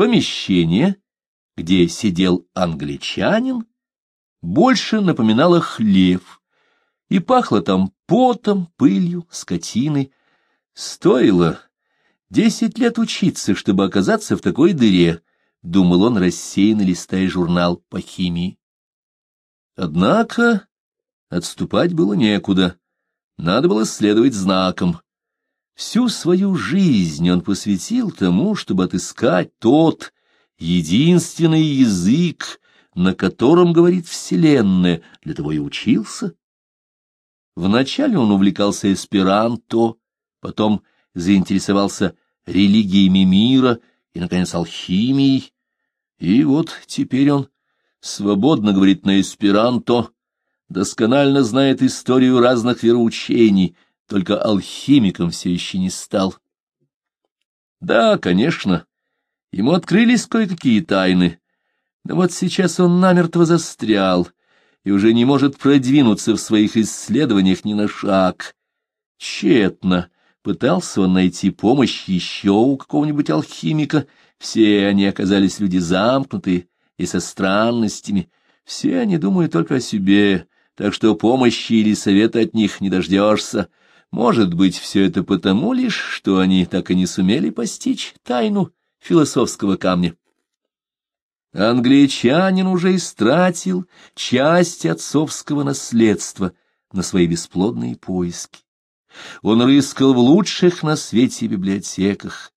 Помещение, где сидел англичанин, больше напоминало хлев, и пахло там потом, пылью, скотиной. Стоило десять лет учиться, чтобы оказаться в такой дыре, — думал он, рассеянно листая журнал по химии. Однако отступать было некуда, надо было следовать знакам. Всю свою жизнь он посвятил тому, чтобы отыскать тот единственный язык, на котором говорит Вселенная, для того и учился. Вначале он увлекался эсперанто, потом заинтересовался религиями мира и, наконец, алхимией. И вот теперь он свободно говорит на эсперанто, досконально знает историю разных вероучений, только алхимиком все еще не стал. Да, конечно, ему открылись кое-какие тайны, но вот сейчас он намертво застрял и уже не может продвинуться в своих исследованиях ни на шаг. Тщетно пытался он найти помощь еще у какого-нибудь алхимика, все они оказались люди замкнутые и со странностями, все они думают только о себе, так что помощи или совета от них не дождешься. Может быть, все это потому лишь, что они так и не сумели постичь тайну философского камня. Англичанин уже истратил часть отцовского наследства на свои бесплодные поиски. Он рыскал в лучших на свете библиотеках,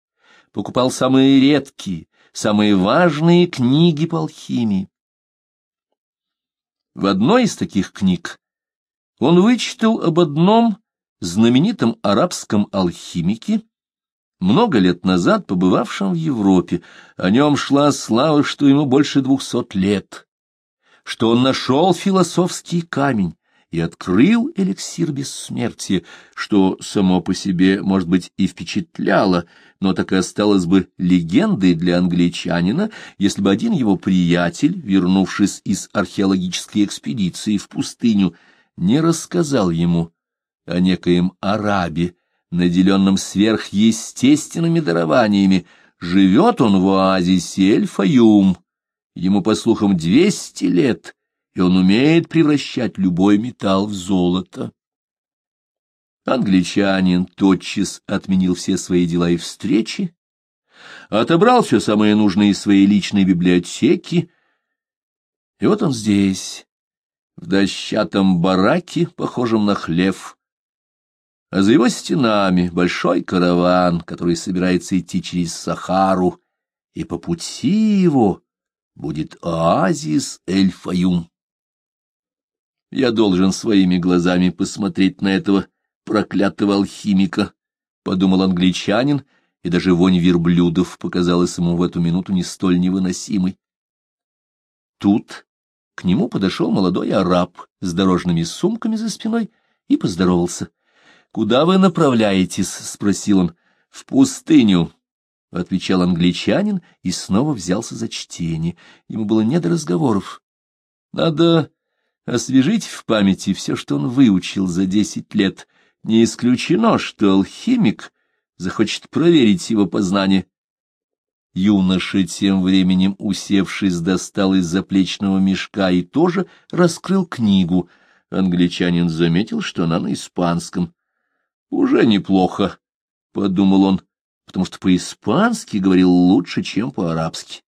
покупал самые редкие, самые важные книги по алхимии. В одной из таких книг он вычитал об одном знаменитом арабском алхимике, много лет назад побывавшем в Европе. О нем шла слава, что ему больше двухсот лет, что он нашел философский камень и открыл эликсир бессмертия, что само по себе, может быть, и впечатляло, но так и осталось бы легендой для англичанина, если бы один его приятель, вернувшись из археологической экспедиции в пустыню, не рассказал ему о некоем арабе, наделенном сверхъестественными дарованиями. Живет он в оазисе Эль-Фаюм. Ему, по слухам, двести лет, и он умеет превращать любой металл в золото. Англичанин тотчас отменил все свои дела и встречи, отобрал все самое нужное из своей личной библиотеки, и вот он здесь, в дощатом бараке, похожем на хлев, а за его стенами большой караван, который собирается идти через Сахару, и по пути его будет оазис Эль-Фаюм. Я должен своими глазами посмотреть на этого проклятого алхимика, — подумал англичанин, и даже вонь верблюдов показалась ему в эту минуту не столь невыносимой. Тут к нему подошел молодой араб с дорожными сумками за спиной и поздоровался — Куда вы направляетесь? — спросил он. — В пустыню, — отвечал англичанин и снова взялся за чтение. Ему было не до разговоров. Надо освежить в памяти все, что он выучил за десять лет. Не исключено, что алхимик захочет проверить его познание. Юноша, тем временем усевшись, достал из заплечного мешка и тоже раскрыл книгу. Англичанин заметил, что она на испанском. Уже неплохо, — подумал он, потому что по-испански говорил лучше, чем по-арабски.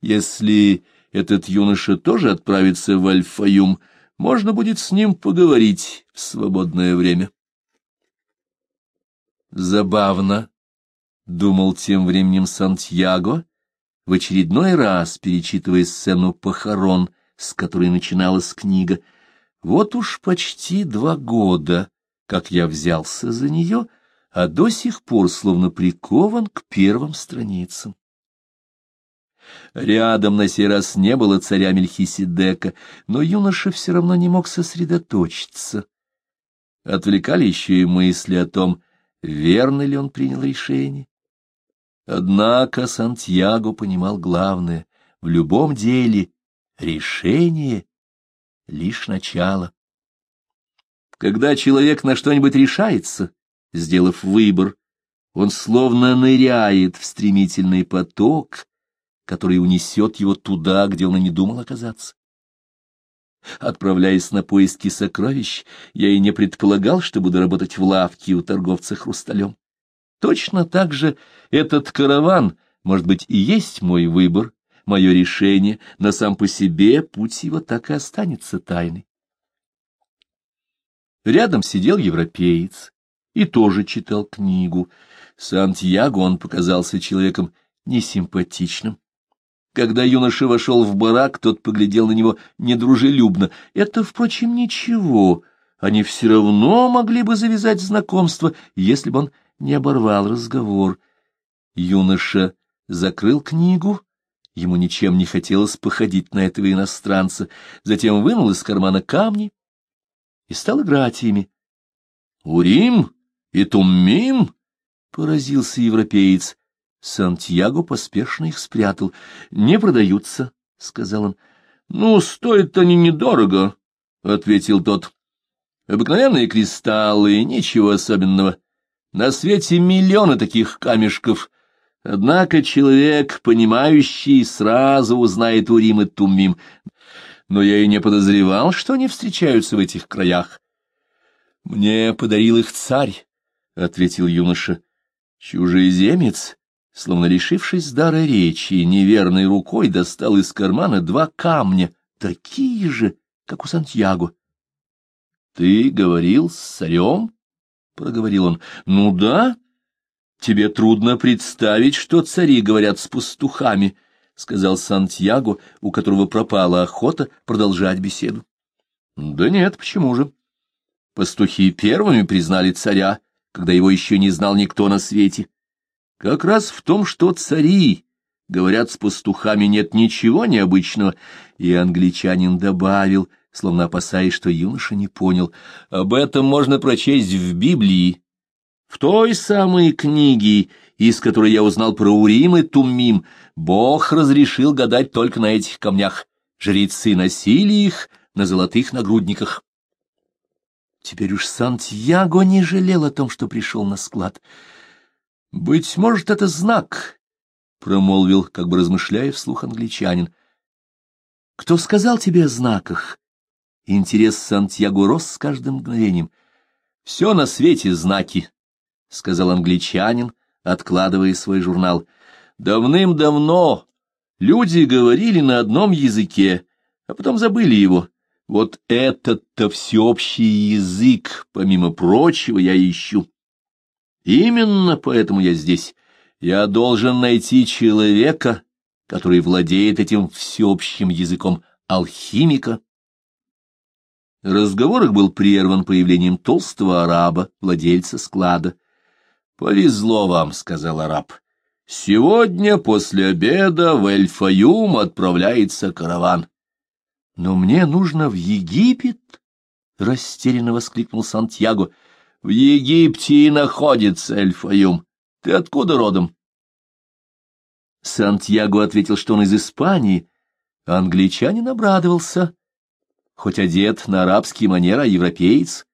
Если этот юноша тоже отправится в Альфаюм, можно будет с ним поговорить в свободное время. Забавно, — думал тем временем Сантьяго, в очередной раз перечитывая сцену похорон, с которой начиналась книга. Вот уж почти два года как я взялся за нее, а до сих пор словно прикован к первым страницам. Рядом на сей раз не было царя Мельхиседека, но юноша все равно не мог сосредоточиться. Отвлекали еще и мысли о том, верно ли он принял решение. Однако Сантьяго понимал главное — в любом деле решение — лишь начало. Когда человек на что-нибудь решается, сделав выбор, он словно ныряет в стремительный поток, который унесет его туда, где он и не думал оказаться. Отправляясь на поиски сокровищ, я и не предполагал, что буду работать в лавке у торговца хрусталем. Точно так же этот караван, может быть, и есть мой выбор, мое решение, но сам по себе путь его так и останется тайной. Рядом сидел европеец и тоже читал книгу. Сантьяго он показался человеком несимпатичным. Когда юноша вошел в барак, тот поглядел на него недружелюбно. Это, впрочем, ничего. Они все равно могли бы завязать знакомство, если бы он не оборвал разговор. Юноша закрыл книгу. Ему ничем не хотелось походить на этого иностранца. Затем вынул из кармана камни и стал играть ими. — Урим и Туммим? — поразился европеец. Сантьяго поспешно их спрятал. — Не продаются, — сказал он. — Ну, стоят они недорого, — ответил тот. — Обыкновенные кристаллы, ничего особенного. На свете миллионы таких камешков. Однако человек, понимающий, сразу узнает Урим и Туммим. Но я и не подозревал, что они встречаются в этих краях. — Мне подарил их царь, — ответил юноша. — Чужеземец? словно лишившись дара речи, неверной рукой достал из кармана два камня, такие же, как у Сантьяго. — Ты говорил с царем? — проговорил он. — Ну да. Тебе трудно представить, что цари говорят с пастухами, — сказал Сантьяго, у которого пропала охота продолжать беседу. — Да нет, почему же? Пастухи первыми признали царя, когда его еще не знал никто на свете. Как раз в том, что цари, говорят, с пастухами нет ничего необычного, и англичанин добавил, словно опасаясь, что юноша не понял, об этом можно прочесть в Библии, в той самой книге, из которой я узнал про Урим и Туммим, Бог разрешил гадать только на этих камнях. Жрецы носили их на золотых нагрудниках. Теперь уж Сантьяго не жалел о том, что пришел на склад. — Быть может, это знак, — промолвил, как бы размышляя вслух англичанин. — Кто сказал тебе о знаках? Интерес Сантьяго рос с каждым мгновением. — Все на свете знаки, — сказал англичанин, откладывая свой журнал. — Давным-давно люди говорили на одном языке, а потом забыли его. Вот этот-то всеобщий язык, помимо прочего, я ищу. Именно поэтому я здесь. Я должен найти человека, который владеет этим всеобщим языком алхимика. Разговор их был прерван появлением толстого араба, владельца склада. — Повезло вам, — сказал араб. — Сегодня после обеда в Эль-Фаюм отправляется караван. — Но мне нужно в Египет, — растерянно воскликнул Сантьяго. В Египте и находится Эльфаюм. Ты откуда родом? Сантьяго ответил, что он из Испании. Англичанин обрадовался, хоть одет на арабский манер, а европеец.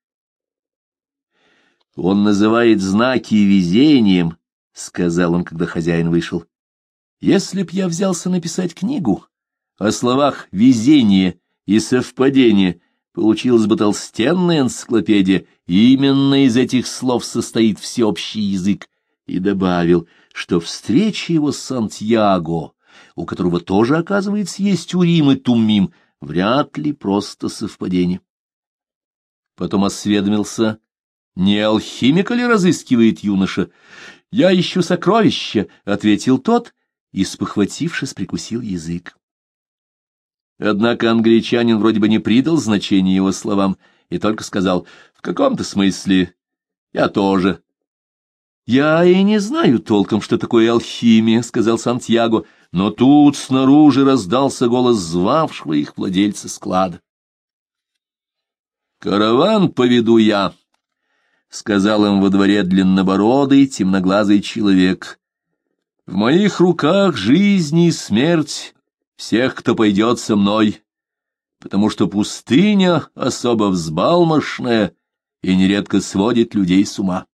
Он называет знаки везением, — сказал он, когда хозяин вышел. Если б я взялся написать книгу о словах «везение» и «совпадение», получилась бы толстенная энциклопедия, именно из этих слов состоит всеобщий язык, и добавил, что встреча его с Сантьяго, у которого тоже, оказывается, есть Урим и Туммим, вряд ли просто совпадение. Потом осведомился, не алхимика ли разыскивает юноша? «Я ищу сокровища», — ответил тот, и, спохватившись, прикусил язык. Однако англичанин вроде бы не придал значения его словам и только сказал, в каком-то смысле я тоже. «Я и не знаю толком, что такое алхимия», — сказал Сантьяго, но тут снаружи раздался голос звавшего их владельца склада. «Караван поведу я», — сказал им во дворе длиннобородый, темноглазый человек. «В моих руках жизнь и смерть, всех, кто пойдет со мной, потому что пустыня особо взбалмошная и нередко сводит людей с ума.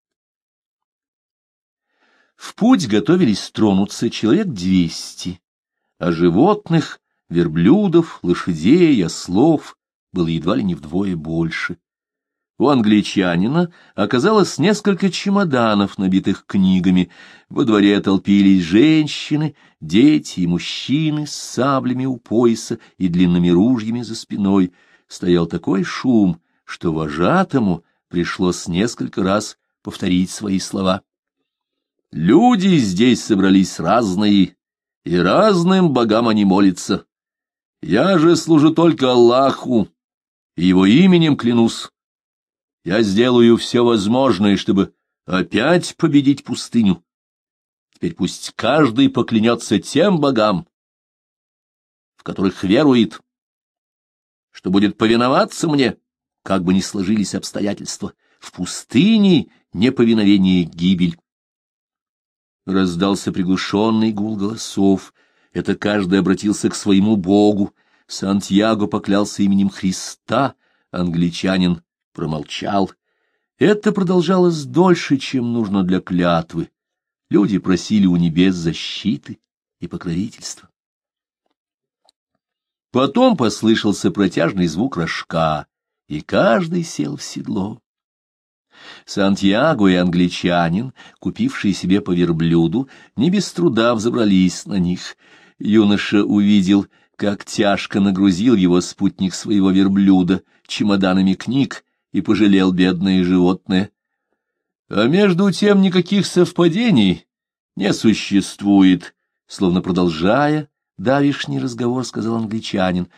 В путь готовились тронуться человек двести. а животных, верблюдов, лошадей, ослов было едва ли не вдвое больше. У англичанина оказалось несколько чемоданов, набитых книгами. Во дворе толпились женщины, дети и мужчины с саблями у пояса и длинными ружьями за спиной. Стоял такой шум, что вожатому пришлось несколько раз повторить свои слова. Люди здесь собрались разные, и разным богам они молятся. Я же служу только Аллаху, и его именем клянусь. Я сделаю все возможное, чтобы опять победить пустыню. Теперь пусть каждый поклянется тем богам, в которых верует, что будет повиноваться мне, как бы ни сложились обстоятельства. В пустыне неповиновение — гибель. Раздался приглушенный гул голосов. Это каждый обратился к своему богу. Сантьяго поклялся именем Христа, англичанин промолчал. Это продолжалось дольше, чем нужно для клятвы. Люди просили у небес защиты и покровительства. Потом послышался протяжный звук рожка, и каждый сел в седло. Сантьяго и англичанин, купившие себе по верблюду, не без труда взобрались на них. Юноша увидел, как тяжко нагрузил его спутник своего верблюда чемоданами книг и пожалел бедное животное. А между тем никаких совпадений не существует, словно продолжая давишний разговор, сказал англичанин.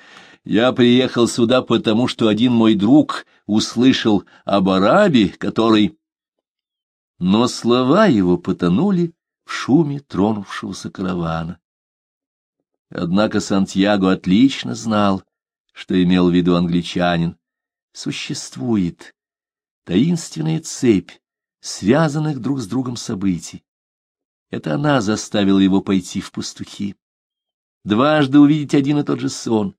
Я приехал сюда потому, что один мой друг услышал об арабе, который... Но слова его потонули в шуме тронувшегося каравана. Однако Сантьяго отлично знал, что имел в виду англичанин. Существует таинственная цепь связанных друг с другом событий. Это она заставила его пойти в пастухи. Дважды увидеть один и тот же сон,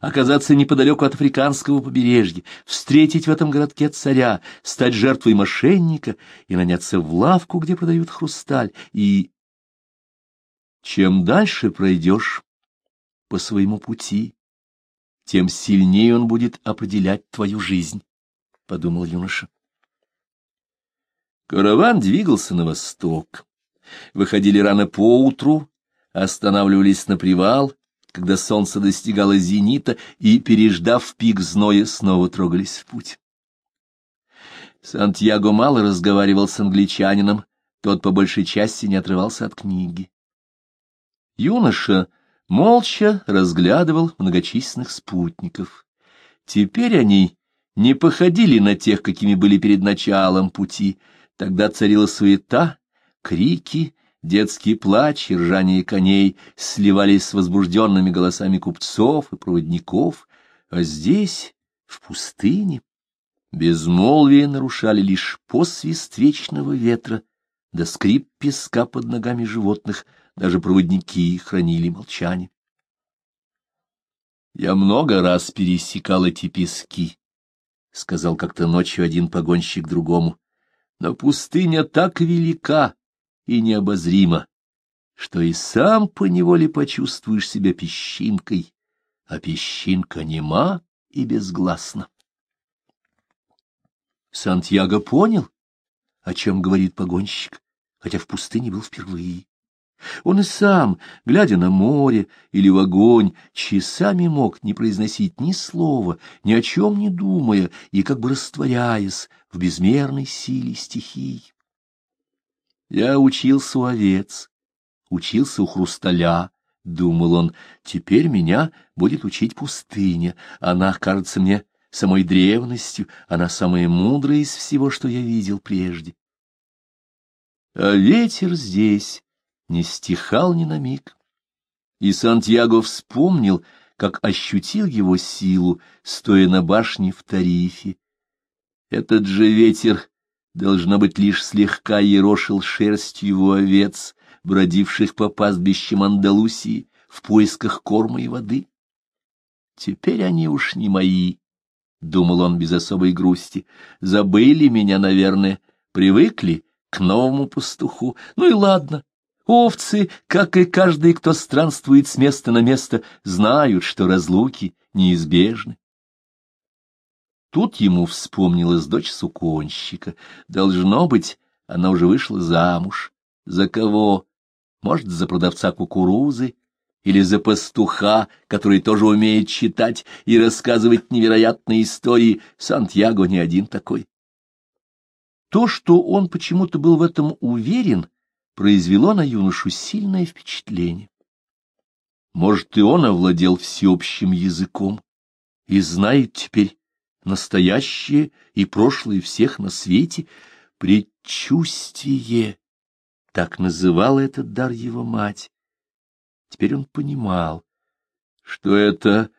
оказаться неподалеку от африканского побережья, встретить в этом городке царя, стать жертвой мошенника и наняться в лавку, где продают хрусталь, и... Чем дальше пройдешь по своему пути, тем сильнее он будет определять твою жизнь, — подумал юноша. Караван двигался на восток. Выходили рано поутру, останавливались на привал, когда солнце достигало зенита, и, переждав пик зноя, снова трогались в путь. Сантьяго мало разговаривал с англичанином, тот по большей части не отрывался от книги. Юноша молча разглядывал многочисленных спутников. Теперь они не походили на тех, какими были перед началом пути. Тогда царила суета, крики, Детский плач и ржание коней сливались с возбужденными голосами купцов и проводников, а здесь, в пустыне, безмолвие нарушали лишь посвист вечного ветра, да скрип песка под ногами животных, даже проводники хранили молчание. «Я много раз пересекал эти пески», — сказал как-то ночью один погонщик другому, — «но пустыня так велика» и необозримо, что и сам поневоле почувствуешь себя песчинкой, а песчинка нема и безгласна. Сантьяго понял, о чем говорит погонщик, хотя в пустыне был впервые. Он и сам, глядя на море или в огонь, часами мог не произносить ни слова, ни о чем не думая и как бы растворяясь в безмерной силе стихий. Я учился у овец, учился у хрусталя, — думал он, — теперь меня будет учить пустыня. Она кажется мне самой древностью, она самая мудрая из всего, что я видел прежде. А ветер здесь не стихал ни на миг. И Сантьяго вспомнил, как ощутил его силу, стоя на башне в Тарифе. Этот же ветер должно быть, лишь слегка ерошил шерстью его овец, бродивших по пастбищам Андалусии в поисках корма и воды. Теперь они уж не мои, — думал он без особой грусти, — забыли меня, наверное, привыкли к новому пастуху. Ну и ладно, Овцы, как и каждый, кто странствует с места на место, знают, что разлуки неизбежны. Тут ему вспомнилась дочь суконщика. Должно быть, она уже вышла замуж. За кого? Может, за продавца кукурузы или за пастуха, который тоже умеет читать и рассказывать невероятные истории. Сантьяго не один такой. То, что он почему-то был в этом уверен, произвело на юношу сильное впечатление. Может, и он овладел всеобщим языком и знает теперь настоящее и прошлое всех на свете, предчувствие, так называла этот дар его мать. Теперь он понимал, что это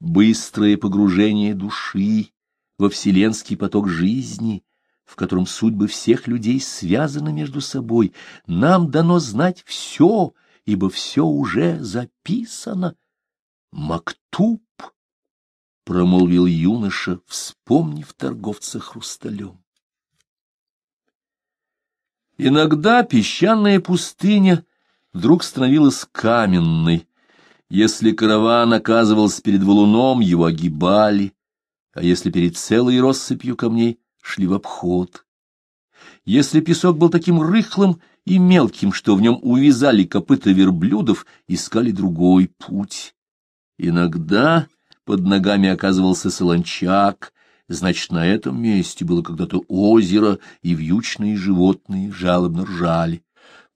быстрое погружение души во вселенский поток жизни, в котором судьбы всех людей связаны между собой, нам дано знать все, ибо все уже записано. Мактуб, — промолвил юноша, вспомнив торговца хрусталем. Иногда песчаная пустыня вдруг становилась каменной. Если караван оказывался перед валуном, его огибали, а если перед целой россыпью камней шли в обход. Если песок был таким рыхлым и мелким, что в нем увязали копыта верблюдов, искали другой путь. Иногда под ногами оказывался солончак, значит, на этом месте было когда-то озеро, и вьючные животные жалобно ржали.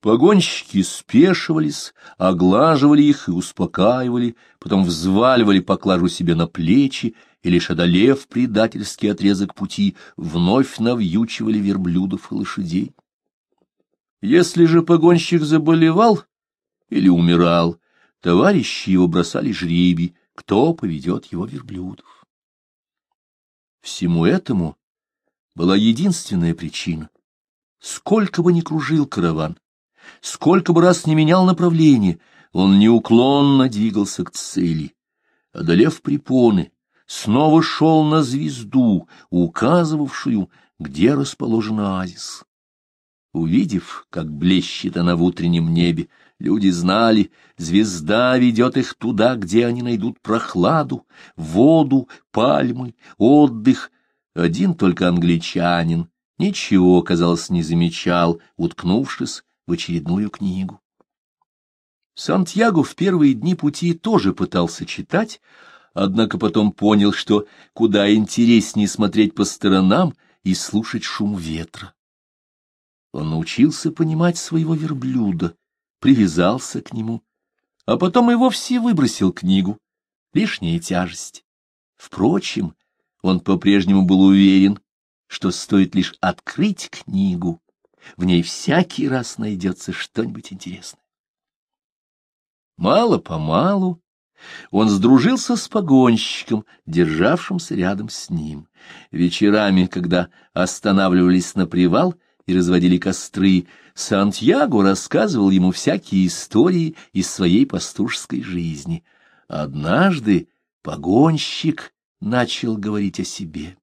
Погонщики спешивались, оглаживали их и успокаивали, потом взваливали поклажу себе на плечи, и, лишь одолев предательский отрезок пути, вновь навьючивали верблюдов и лошадей. Если же погонщик заболевал или умирал, товарищи его бросали жребий, кто поведет его верблюдов. Всему этому была единственная причина. Сколько бы ни кружил караван, сколько бы раз не менял направление, он неуклонно двигался к цели. Одолев препоны, снова шел на звезду, указывавшую, где расположен оазис. Увидев, как блещет она в утреннем небе, люди знали, звезда ведет их туда, где они найдут прохладу, воду, пальмы, отдых. Один только англичанин ничего, казалось, не замечал, уткнувшись в очередную книгу. Сантьяго в первые дни пути тоже пытался читать, однако потом понял, что куда интереснее смотреть по сторонам и слушать шум ветра. Он научился понимать своего верблюда, привязался к нему, а потом и вовсе выбросил книгу. Лишняя тяжесть. Впрочем, он по-прежнему был уверен, что стоит лишь открыть книгу, в ней всякий раз найдется что-нибудь интересное. Мало-помалу он сдружился с погонщиком, державшимся рядом с ним. Вечерами, когда останавливались на привал, и разводили костры, Сантьяго рассказывал ему всякие истории из своей пастушской жизни. Однажды погонщик начал говорить о себе.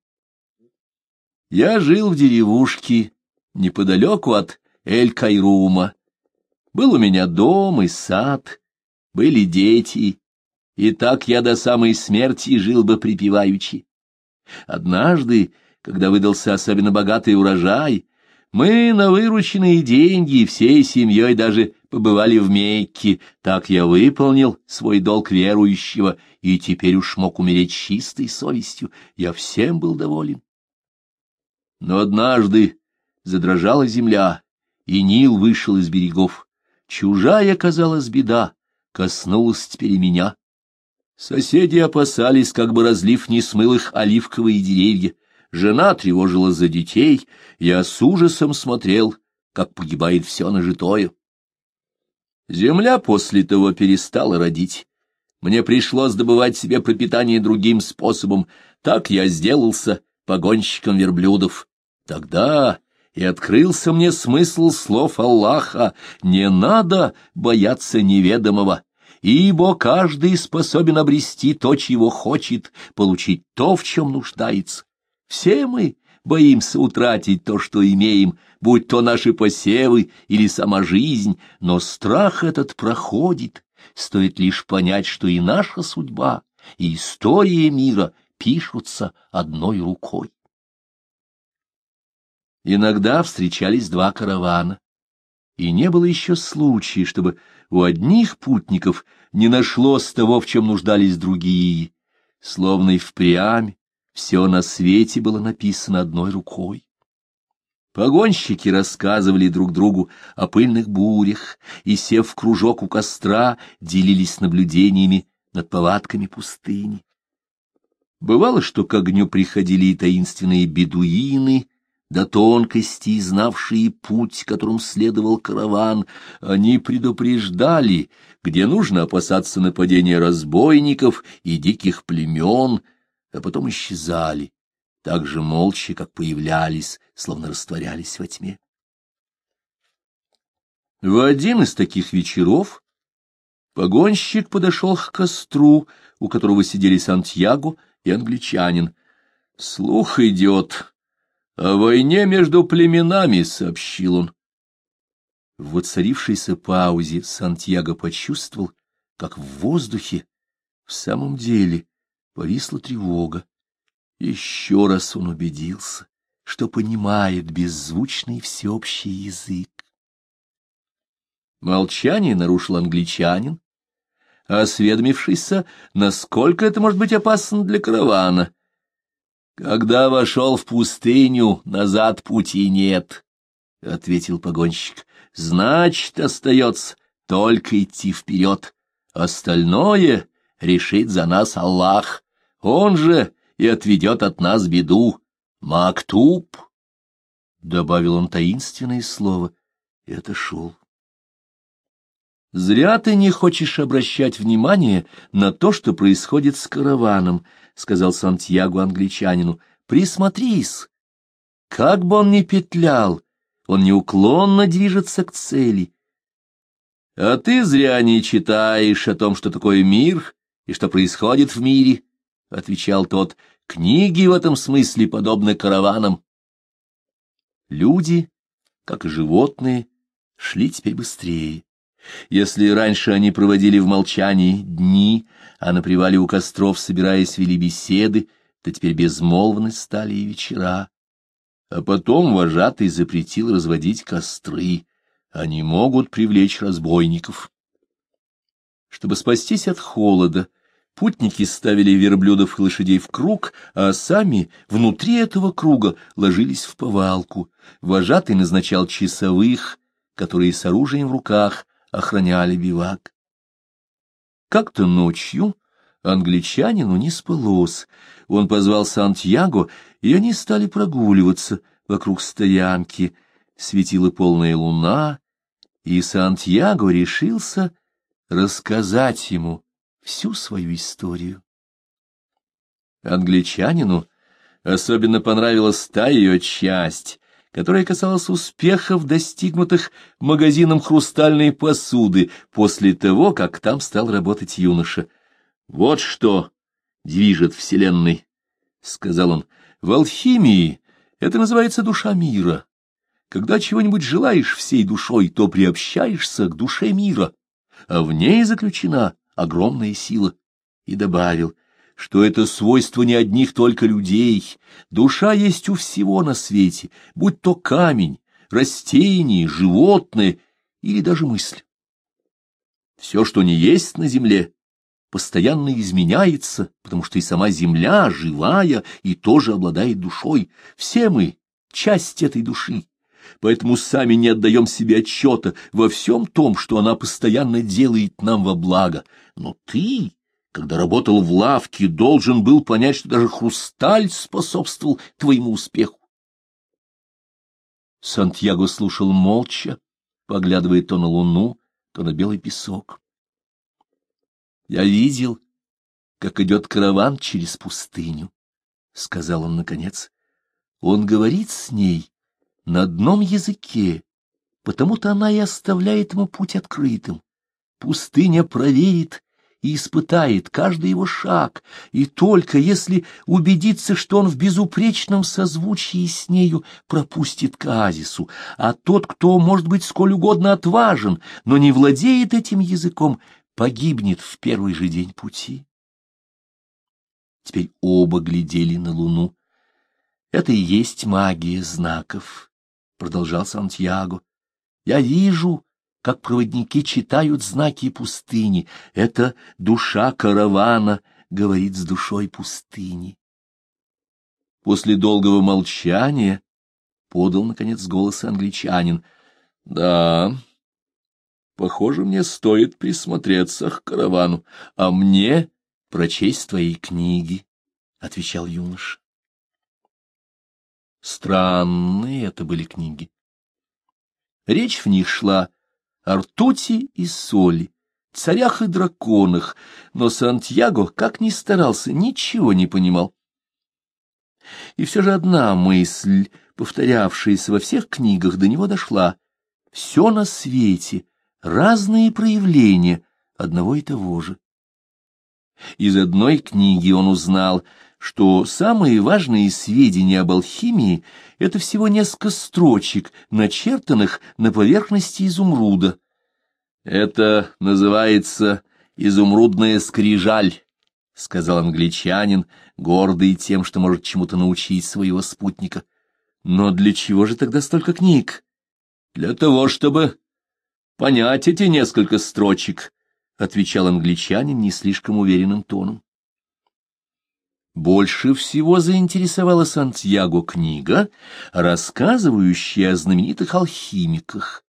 «Я жил в деревушке неподалеку от Эль-Кайрума. Был у меня дом и сад, были дети, и так я до самой смерти жил бы припеваючи. Однажды, когда выдался особенно богатый урожай, мы на вырученные деньги всей семьей даже побывали в Мекке. Так я выполнил свой долг верующего, и теперь уж мог умереть чистой совестью. Я всем был доволен. Но однажды задрожала земля, и Нил вышел из берегов. Чужая казалась беда, коснулась теперь меня. Соседи опасались, как бы разлив не смыл их оливковые деревья жена тревожилась за детей, я с ужасом смотрел, как погибает все нажитое. Земля после того перестала родить. Мне пришлось добывать себе пропитание другим способом. Так я сделался погонщиком верблюдов. Тогда и открылся мне смысл слов Аллаха «Не надо бояться неведомого» ибо каждый способен обрести то, чего хочет, получить то, в чем нуждается. Все мы боимся утратить то, что имеем, будь то наши посевы или сама жизнь, но страх этот проходит, стоит лишь понять, что и наша судьба, и история мира пишутся одной рукой. Иногда встречались два каравана, и не было еще случая, чтобы у одних путников не нашлось того, в чем нуждались другие, словно и впрямь все на свете было написано одной рукой. Погонщики рассказывали друг другу о пыльных бурях и, сев в кружок у костра, делились наблюдениями над повадками пустыни. Бывало, что к огню приходили и таинственные бедуины, до тонкости знавшие путь, которым следовал караван, они предупреждали, где нужно опасаться нападения разбойников и диких племен, а потом исчезали, так же молча, как появлялись, словно растворялись во тьме. В один из таких вечеров погонщик подошел к костру, у которого сидели Сантьяго и англичанин. «Слух идет», «О войне между племенами», — сообщил он. В воцарившейся паузе Сантьяго почувствовал, как в воздухе в самом деле повисла тревога. Еще раз он убедился, что понимает беззвучный всеобщий язык. Молчание нарушил англичанин, осведомившийся, насколько это может быть опасно для каравана. Когда вошел в пустыню, назад пути нет, — ответил погонщик. — Значит, остается только идти вперед. Остальное решит за нас Аллах. Он же и отведет от нас беду. Мактуб, — добавил он таинственное слово, и отошел. Зря ты не хочешь обращать внимание на то, что происходит с караваном, — сказал Сантьяго англичанину. — Присмотрись. Как бы он ни петлял, он неуклонно движется к цели. — А ты зря не читаешь о том, что такое мир и что происходит в мире, — отвечал тот. — Книги в этом смысле подобны караванам. Люди, как и животные, шли теперь быстрее. Если раньше они проводили в молчании дни, а на привале у костров, собираясь, вели беседы, то теперь безмолвны стали и вечера. А потом вожатый запретил разводить костры. Они могут привлечь разбойников. Чтобы спастись от холода, путники ставили верблюдов и лошадей в круг, а сами внутри этого круга ложились в повалку. Вожатый назначал часовых, которые с оружием в руках охраняли бивак. Как-то ночью англичанину не спалось. Он позвал Сантьяго, и они стали прогуливаться вокруг стоянки. Светила полная луна, и Сантьяго решился рассказать ему всю свою историю. Англичанину особенно понравилась та ее часть, которая касалась успехов, достигнутых магазином хрустальной посуды после того, как там стал работать юноша. «Вот что движет Вселенной», — сказал он. «В алхимии это называется душа мира. Когда чего-нибудь желаешь всей душой, то приобщаешься к душе мира, а в ней заключена огромная сила». И добавил — что это свойство не одних только людей. Душа есть у всего на свете, будь то камень, растение, животное или даже мысль. Все, что не есть на земле, постоянно изменяется, потому что и сама земля живая и тоже обладает душой. Все мы — часть этой души, поэтому сами не отдаем себе отчета во всем том, что она постоянно делает нам во благо. Но ты когда работал в лавке, должен был понять, что даже хрусталь способствовал твоему успеху. Сантьяго слушал молча, поглядывая то на луну, то на белый песок. Я видел, как идет караван через пустыню, — сказал он наконец. Он говорит с ней на одном языке, потому-то она и оставляет ему путь открытым. Пустыня проверит, и испытает каждый его шаг, и только если убедится, что он в безупречном созвучии с нею пропустит к Азису, а тот, кто может быть сколь угодно отважен, но не владеет этим языком, погибнет в первый же день пути. Теперь оба глядели на луну. Это и есть магия знаков, — продолжал Сантьяго. Я вижу, как проводники читают знаки пустыни. Это душа каравана говорит с душой пустыни. После долгого молчания подал, наконец, голос англичанин. — Да, похоже, мне стоит присмотреться к каравану, а мне прочесть твои книги, — отвечал юноша. Странные это были книги. Речь в них шла о ртути и соли, царях и драконах, но Сантьяго, как ни старался, ничего не понимал. И все же одна мысль, повторявшаяся во всех книгах, до него дошла. Все на свете, разные проявления одного и того же. Из одной книги он узнал, что самые важные сведения об алхимии — это всего несколько строчек, начертанных на поверхности изумруда. Это называется изумрудная скрижаль, — сказал англичанин, гордый тем, что может чему-то научить своего спутника. Но для чего же тогда столько книг? Для того, чтобы понять эти несколько строчек, — отвечал англичанин не слишком уверенным тоном. Больше всего заинтересовала Сантьяго книга, рассказывающая о знаменитых алхимиках.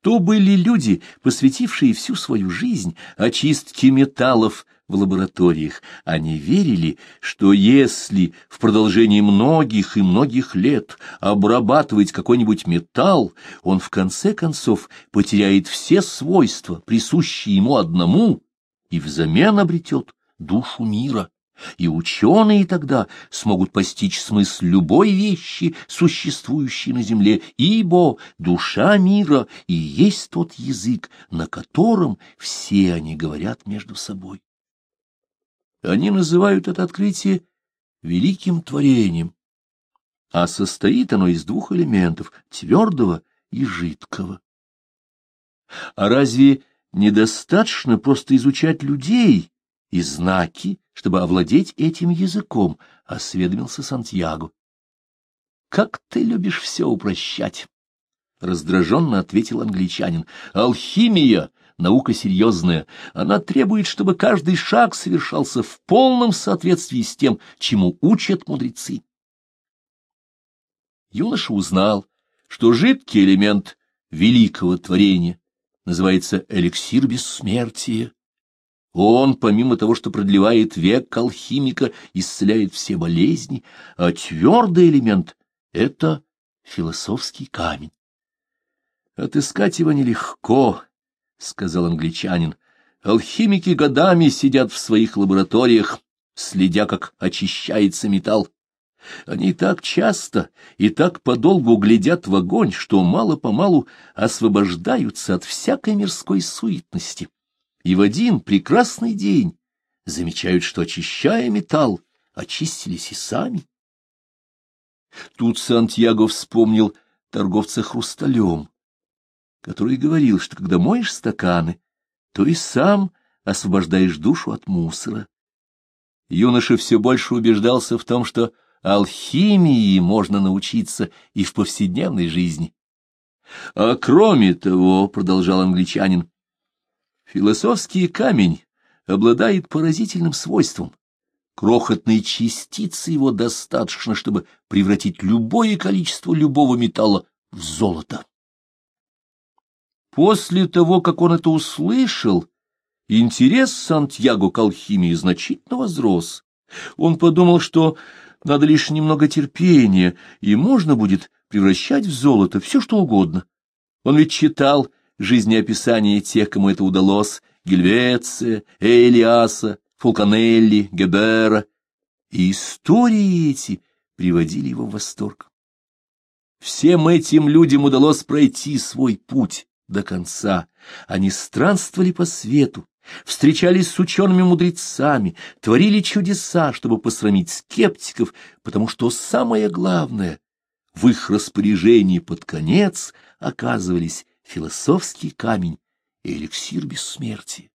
То были люди, посвятившие всю свою жизнь очистке металлов в лабораториях. Они верили, что если в продолжении многих и многих лет обрабатывать какой-нибудь металл, он в конце концов потеряет все свойства, присущие ему одному, и взамен обретет душу мира и ученые тогда смогут постичь смысл любой вещи, существующей на земле, ибо душа мира и есть тот язык, на котором все они говорят между собой. Они называют это открытие великим творением, а состоит оно из двух элементов — твердого и жидкого. А разве недостаточно просто изучать людей и знаки, чтобы овладеть этим языком, — осведомился Сантьяго. — Как ты любишь все упрощать! — раздраженно ответил англичанин. — Алхимия — наука серьезная. Она требует, чтобы каждый шаг совершался в полном соответствии с тем, чему учат мудрецы. Юноша узнал, что жидкий элемент великого творения называется эликсир бессмертия, он, помимо того, что продлевает век алхимика, исцеляет все болезни, а твердый элемент — это философский камень. «Отыскать его нелегко», — сказал англичанин. «Алхимики годами сидят в своих лабораториях, следя, как очищается металл. Они так часто и так подолгу глядят в огонь, что мало-помалу освобождаются от всякой мирской суетности и в один прекрасный день замечают, что, очищая металл, очистились и сами. Тут Сантьяго вспомнил торговца хрусталем, который говорил, что когда моешь стаканы, то и сам освобождаешь душу от мусора. Юноша все больше убеждался в том, что алхимии можно научиться и в повседневной жизни. — А кроме того, — продолжал англичанин, Философский камень обладает поразительным свойством. Крохотной частицы его достаточно, чтобы превратить любое количество любого металла в золото. После того, как он это услышал, интерес Сантьяго к алхимии значительно возрос. Он подумал, что надо лишь немного терпения, и можно будет превращать в золото все, что угодно. Он ведь читал жизнеописание тех, кому это удалось, Гельвеция, Элиаса, Фулканелли, Гебера, и истории эти приводили его в восторг. Всем этим людям удалось пройти свой путь до конца. Они странствовали по свету, встречались с учеными-мудрецами, творили чудеса, чтобы посрамить скептиков, потому что самое главное — в их распоряжении под конец оказывались философский камень и эликсир бессмертия.